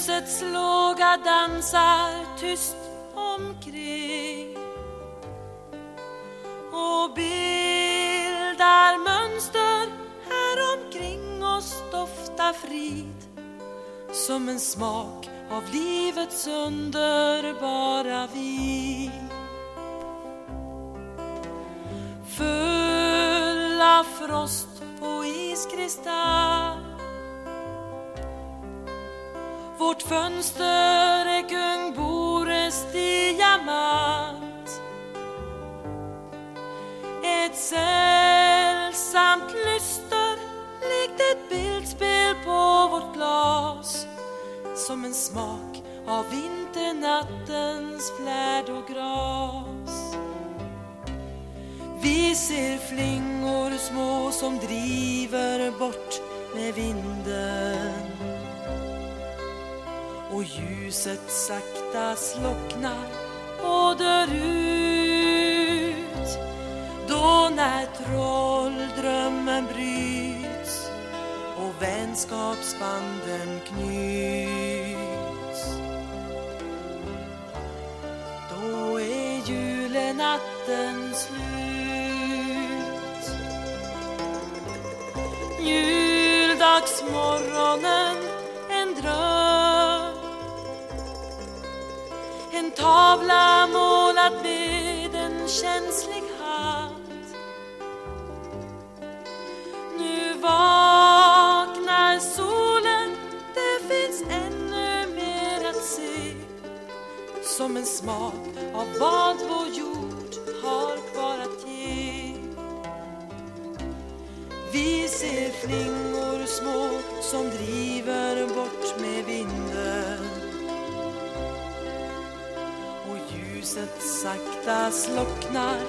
ljusets låga dansar tyst omkring. Och bildar mönster här omkring oss doftar frid som en smak av livets underbara vin. Full av frost och iskristall Vårt fönster är kung Bores diamant Ett sällsamt lyster likt ett bild som en smak av vinternattens flärd och gras. Vi ser flingor små som driver bort med vinden. Och ljuset sakta slocknar och dör ut. Då när trolldrömmen bryts och vänskapsbanden knyts natten slut. Juldagsmorgonen en dröm. En tavla målad med en känslig hand Nu vaknar solen, det finns ännu mer att se. Som en smak av vad vår jord flingor små som driver bort med vinden och ljuset sakta slocknar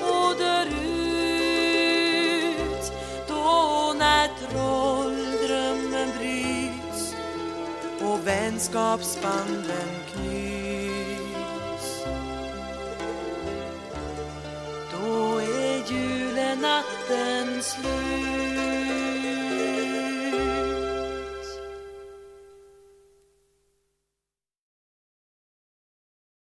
och dör ut då när trolldrömmen bryts och vänskapsbanden knyts. Då är julenatten slut.